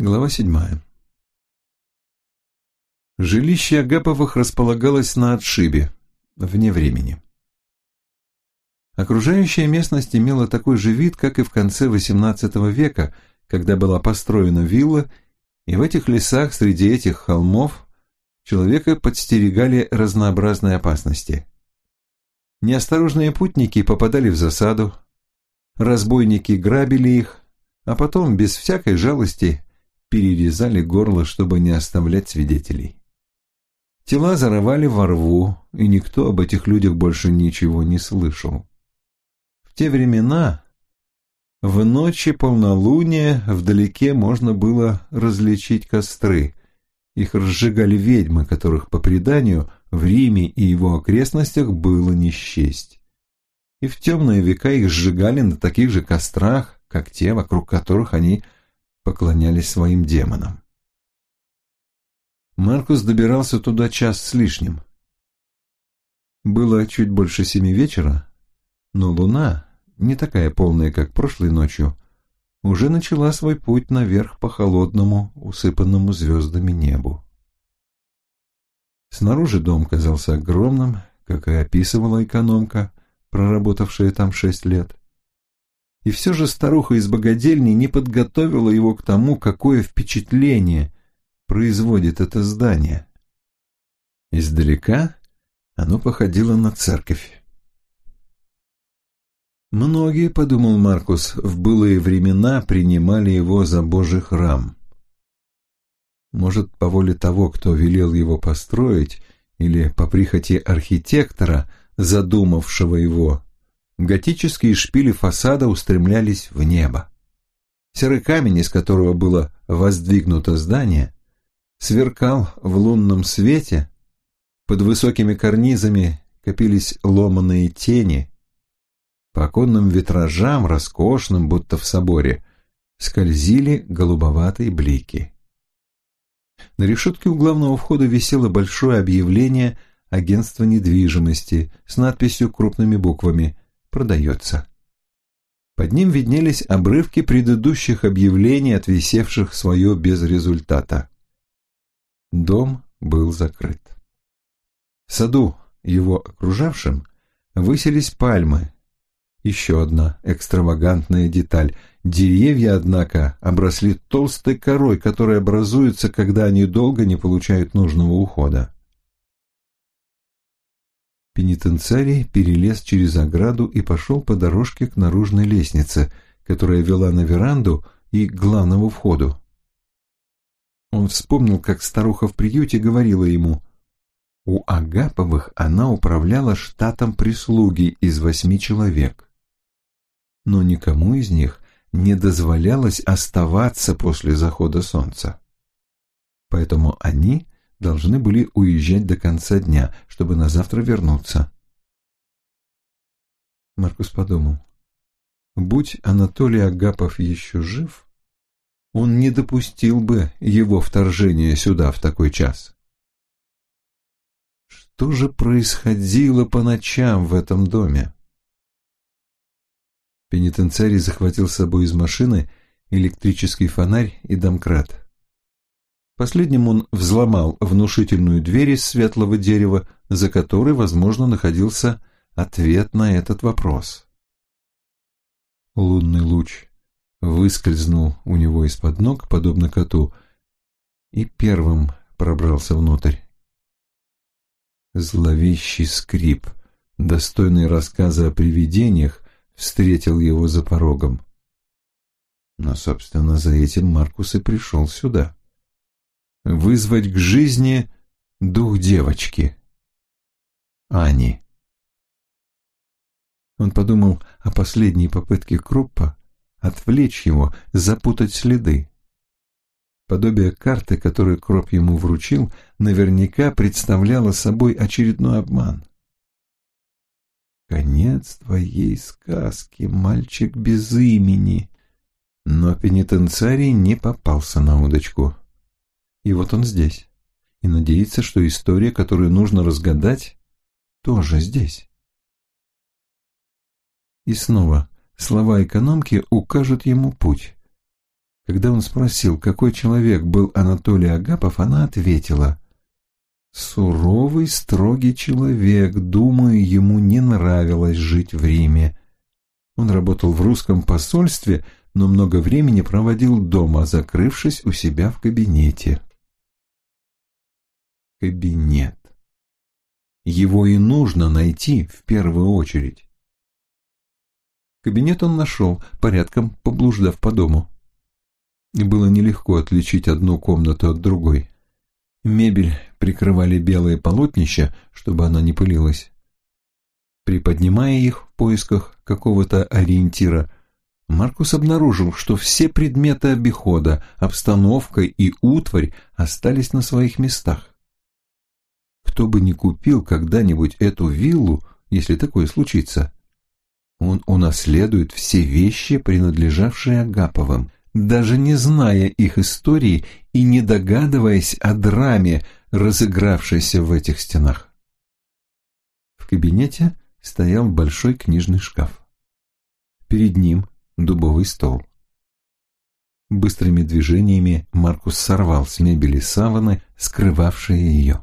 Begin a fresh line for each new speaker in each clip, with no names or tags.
Глава седьмая. Жилище Агаповых располагалось на отшибе, вне времени. Окружающая местность имела такой же вид, как и в конце XVIII века, когда была построена вилла, и в этих лесах среди этих холмов человека подстерегали разнообразные опасности. Неосторожные путники попадали в засаду, разбойники грабили их, а потом без всякой жалости перерезали горло, чтобы не оставлять свидетелей. Тела зарывали во рву, и никто об этих людях больше ничего не слышал. В те времена, в ночи полнолуния, вдалеке можно было различить костры. Их разжигали ведьмы, которых, по преданию, в Риме и его окрестностях было не счесть. И в темные века их сжигали на таких же кострах, как те, вокруг которых они поклонялись своим демонам. Маркус добирался туда час с лишним. Было чуть больше семи вечера, но луна, не такая полная, как прошлой ночью, уже начала свой путь наверх по холодному, усыпанному звездами небу. Снаружи дом казался огромным, как и описывала экономка, проработавшая там шесть лет. И все же старуха из богадельни не подготовила его к тому, какое впечатление производит это здание. Издалека оно походило на церковь. Многие, подумал Маркус, в былые времена принимали его за Божий храм. Может, по воле того, кто велел его построить, или по прихоти архитектора, задумавшего его, готические шпили фасада устремлялись в небо. Серый камень, из которого было воздвигнуто здание, сверкал в лунном свете, под высокими карнизами копились ломаные тени, по оконным витражам, роскошным, будто в соборе, скользили голубоватые блики. На решетке у главного входа висело большое объявление агентства недвижимости с надписью крупными буквами продается. Под ним виднелись обрывки предыдущих объявлений, отвисевших свое без результата. Дом был закрыт. В саду, его окружавшем, высились пальмы. Еще одна экстравагантная деталь. Деревья, однако, обросли толстой корой, которая образуется, когда они долго не получают нужного ухода. Пенитенциарий перелез через ограду и пошел по дорожке к наружной лестнице, которая вела на веранду и к главному входу. Он вспомнил, как старуха в приюте говорила ему, у Агаповых она управляла штатом прислуги из восьми человек. Но никому из них не дозволялось оставаться после захода солнца. Поэтому они должны были уезжать до конца дня, чтобы на завтра вернуться. Маркус подумал, будь Анатолий Агапов еще жив, он не допустил бы его вторжения сюда в такой час. Что же происходило по ночам в этом доме? Пенитенциарий захватил с собой из машины электрический фонарь и домкрат. Последним он взломал внушительную дверь из светлого дерева, за которой, возможно, находился ответ на этот вопрос. Лунный луч выскользнул у него из-под ног, подобно коту, и первым пробрался внутрь. Зловещий скрип, достойный рассказа о привидениях, встретил его за порогом. Но, собственно, за этим Маркус и пришел сюда вызвать к жизни дух девочки. Ани. Он подумал о последней попытке Круппа отвлечь его, запутать следы. Подобие карты, которую Кроп ему вручил, наверняка представляло собой очередной обман. «Конец твоей сказки, мальчик без имени!» Но пенитенциарий не попался на удочку. И вот он здесь. И надеется, что история, которую нужно разгадать, тоже здесь. И снова слова экономки укажут ему путь. Когда он спросил, какой человек был Анатолий Агапов, она ответила «Суровый, строгий человек, думаю, ему не нравилось жить в Риме. Он работал в русском посольстве, но много времени проводил дома, закрывшись у себя в кабинете». Кабинет. Его и нужно найти в первую очередь. Кабинет он нашел, порядком поблуждав по дому. И было нелегко отличить одну комнату от другой. Мебель прикрывали белые полотнища, чтобы она не пылилась. Приподнимая их в поисках какого-то ориентира, Маркус обнаружил, что все предметы обихода, обстановка и утварь остались на своих местах. Кто бы ни купил когда-нибудь эту виллу, если такое случится, он унаследует все вещи, принадлежавшие Агаповым, даже не зная их истории и не догадываясь о драме, разыгравшейся в этих стенах. В кабинете стоял большой книжный шкаф. Перед ним дубовый стол. Быстрыми движениями Маркус сорвал с мебели саваны, скрывавшие ее.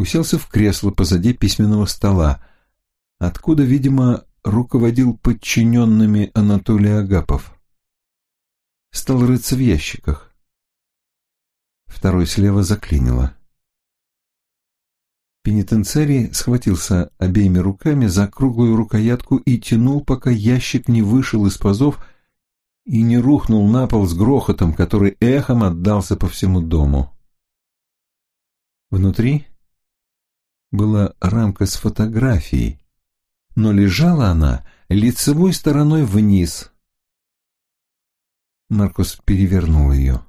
Уселся в кресло позади письменного стола, откуда, видимо, руководил подчиненными Анатолий Агапов. Стал рыться в ящиках. Второй слева заклинило. Пенитенциарий схватился обеими руками за круглую рукоятку и тянул, пока ящик не вышел из пазов и не рухнул на пол с грохотом, который эхом отдался по всему дому. Внутри была рамка с фотографией, но лежала она лицевой стороной вниз. Маркус перевернул ее.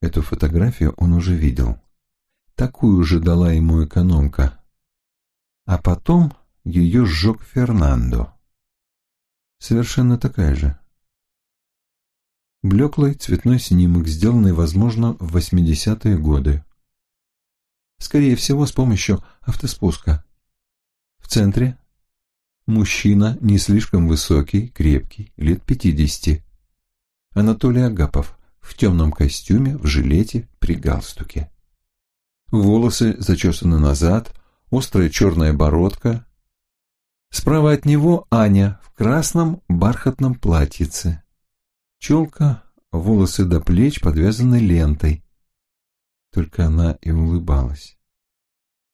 Эту фотографию он уже видел. Такую же дала ему экономка. А потом ее сжег Фернандо. Совершенно такая же. Блеклый цветной снимок, сделанный, возможно, в 80-е годы. Скорее всего, с помощью автоспуска. В центре мужчина не слишком высокий, крепкий, лет пятидесяти. Анатолий Агапов в темном костюме, в жилете, при галстуке. Волосы зачесаны назад, острая черная бородка. Справа от него Аня в красном бархатном платьице. Челка, волосы до плеч подвязаны лентой. Только она и улыбалась.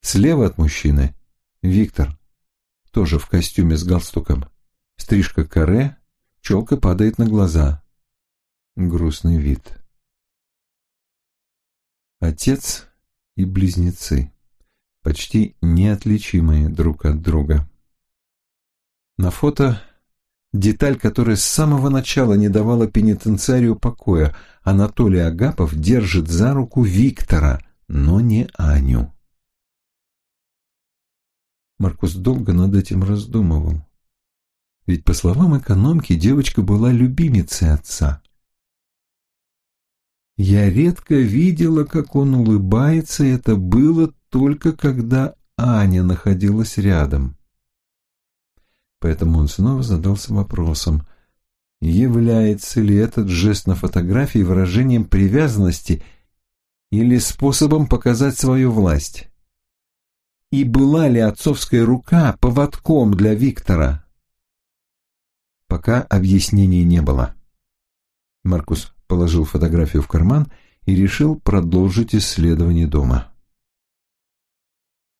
Слева от мужчины Виктор, тоже в костюме с галстуком. Стрижка каре, челка падает на глаза. Грустный вид. Отец и близнецы, почти неотличимые друг от друга. На фото деталь, которая с самого начала не давала пенитенциарию покоя. Анатолий Агапов держит за руку Виктора, но не Аню. Маркус долго над этим раздумывал. Ведь, по словам экономки, девочка была любимицей отца. Я редко видела, как он улыбается, и это было только когда Аня находилась рядом. Поэтому он снова задался вопросом, является ли этот жест на фотографии выражением привязанности или способом показать свою власть и была ли отцовская рука поводком для Виктора? Пока объяснений не было. Маркус положил фотографию в карман и решил продолжить исследование дома.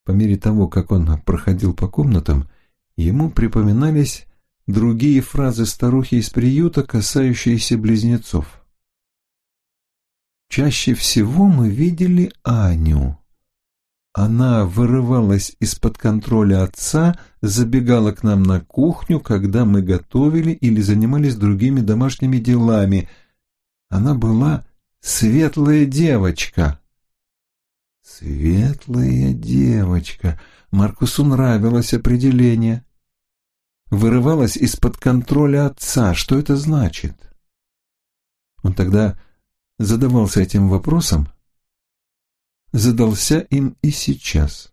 По мере того, как он проходил по комнатам, ему припоминались другие фразы старухи из приюта, касающиеся близнецов. Чаще всего мы видели Аню. Она вырывалась из-под контроля отца, забегала к нам на кухню, когда мы готовили или занимались другими домашними делами. Она была светлая девочка. Светлая девочка. Маркусу нравилось определение. Вырывалась из-под контроля отца. Что это значит? Он тогда задавался этим вопросом, задался им и сейчас.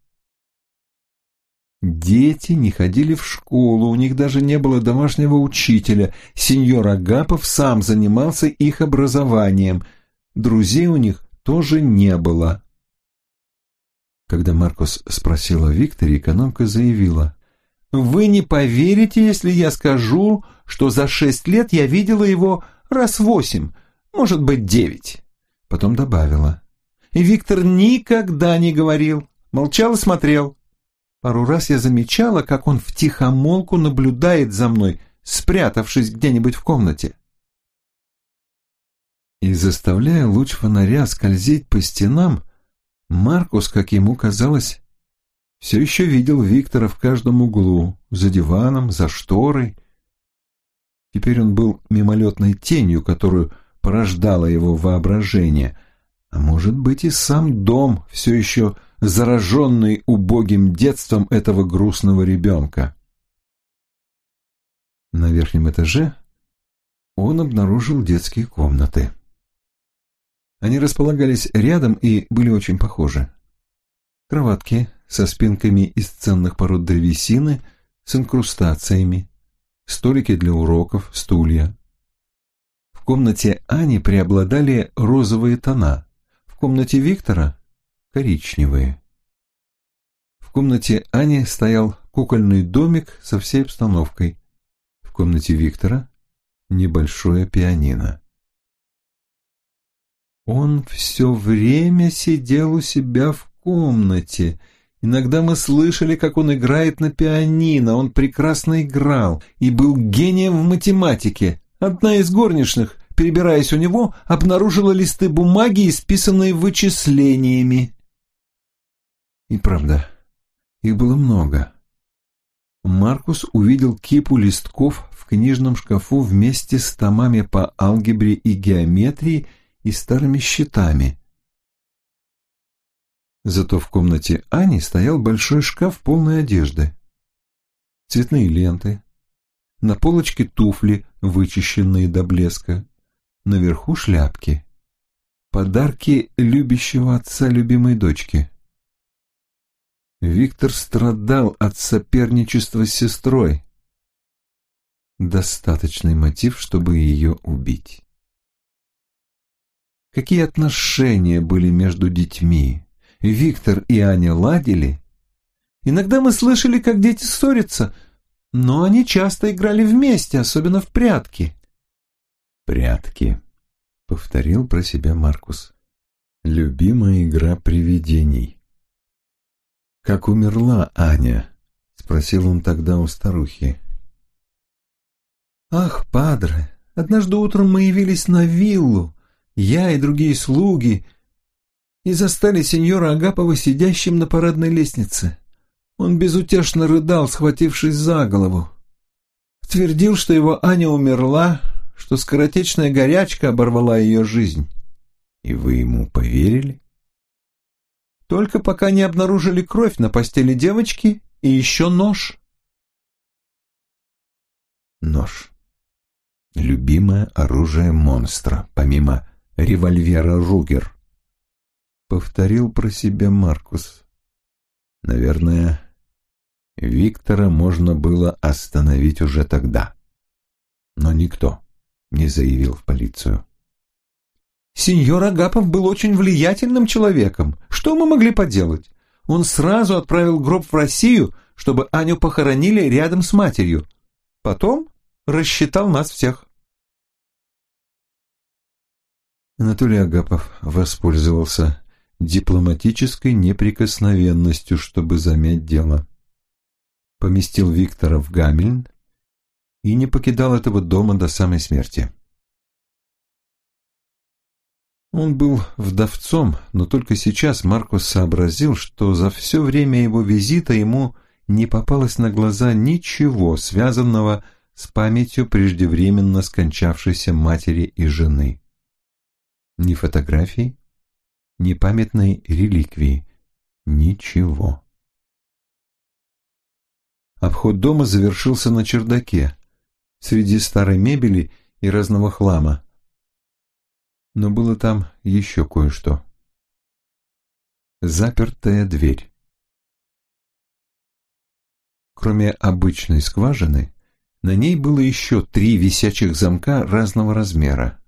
Дети не ходили в школу, у них даже не было домашнего учителя. Сеньор Агапов сам занимался их образованием. Друзей у них тоже не было. Когда Маркус спросил о Викторе, экономка заявила. «Вы не поверите, если я скажу, что за шесть лет я видела его раз восемь, может быть, девять». Потом добавила. И Виктор никогда не говорил, молчал и смотрел. Пару раз я замечала, как он втихомолку наблюдает за мной, спрятавшись где-нибудь в комнате. И заставляя луч фонаря скользить по стенам, Маркус, как ему казалось, все еще видел Виктора в каждом углу, за диваном, за шторой. Теперь он был мимолетной тенью, которую порождало его воображение, а может быть и сам дом все еще зараженный убогим детством этого грустного ребенка. На верхнем этаже он обнаружил детские комнаты. Они располагались рядом и были очень похожи. Кроватки со спинками из ценных пород древесины с инкрустациями, столики для уроков, стулья. В комнате Ани преобладали розовые тона, в комнате Виктора коричневые. В комнате Ани стоял кукольный домик со всей обстановкой. В комнате Виктора небольшое пианино. Он все время сидел у себя в комнате. Иногда мы слышали, как он играет на пианино. Он прекрасно играл и был гением в математике. Одна из горничных перебираясь у него, обнаружила листы бумаги, исписанные вычислениями. И правда, их было много. Маркус увидел кипу листков в книжном шкафу вместе с томами по алгебре и геометрии и старыми счетами. Зато в комнате Ани стоял большой шкаф полной одежды. Цветные ленты, на полочке туфли, вычищенные до блеска, наверху шляпки. Подарки любящего отца любимой дочки. Виктор страдал от соперничества с сестрой. Достаточный мотив, чтобы ее убить. Какие отношения были между детьми? Виктор и Аня ладили? Иногда мы слышали, как дети ссорятся, но они часто играли вместе, особенно в прятки. «Прятки», — повторил про себя Маркус. «Любимая игра привидений». «Как умерла Аня?» — спросил он тогда у старухи. «Ах, падре, однажды утром мы явились на виллу, я и другие слуги, и застали сеньора Агапова сидящим на парадной лестнице. Он безутешно рыдал, схватившись за голову. Твердил, что его Аня умерла, что скоротечная горячка оборвала ее жизнь. И вы ему поверили? Только пока не обнаружили кровь на постели девочки и еще нож. Нож. Любимое оружие монстра, помимо револьвера Ругер. Повторил про себя Маркус. Наверное, Виктора можно было остановить уже тогда. Но никто не заявил в полицию. Сеньор Агапов был очень влиятельным человеком. Что мы могли поделать? Он сразу отправил гроб в Россию, чтобы Аню похоронили рядом с матерью. Потом рассчитал нас всех. Анатолий Агапов воспользовался дипломатической неприкосновенностью, чтобы замять дело. Поместил Виктора в Гамельн и не покидал этого дома до самой смерти. Он был вдовцом, но только сейчас Маркус сообразил, что за все время его визита ему не попалось на глаза ничего, связанного с памятью преждевременно скончавшейся матери и жены. Ни фотографий, ни памятной реликвии, ничего. Обход дома завершился на чердаке, среди старой мебели и разного хлама. Но было там еще кое-что. Запертая дверь. Кроме обычной скважины, на ней было еще три висячих замка разного размера.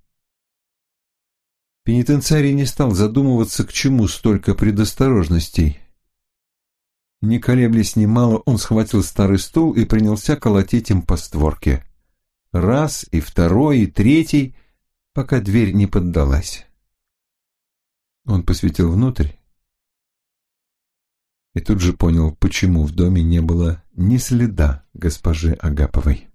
Пенитенциарий не стал задумываться, к чему столько предосторожностей. Не колеблясь немало, он схватил старый стул и принялся колотить им по створке. Раз, и второй, и третий, пока дверь не поддалась. Он посветил внутрь и тут же понял, почему в доме не было ни следа госпожи Агаповой.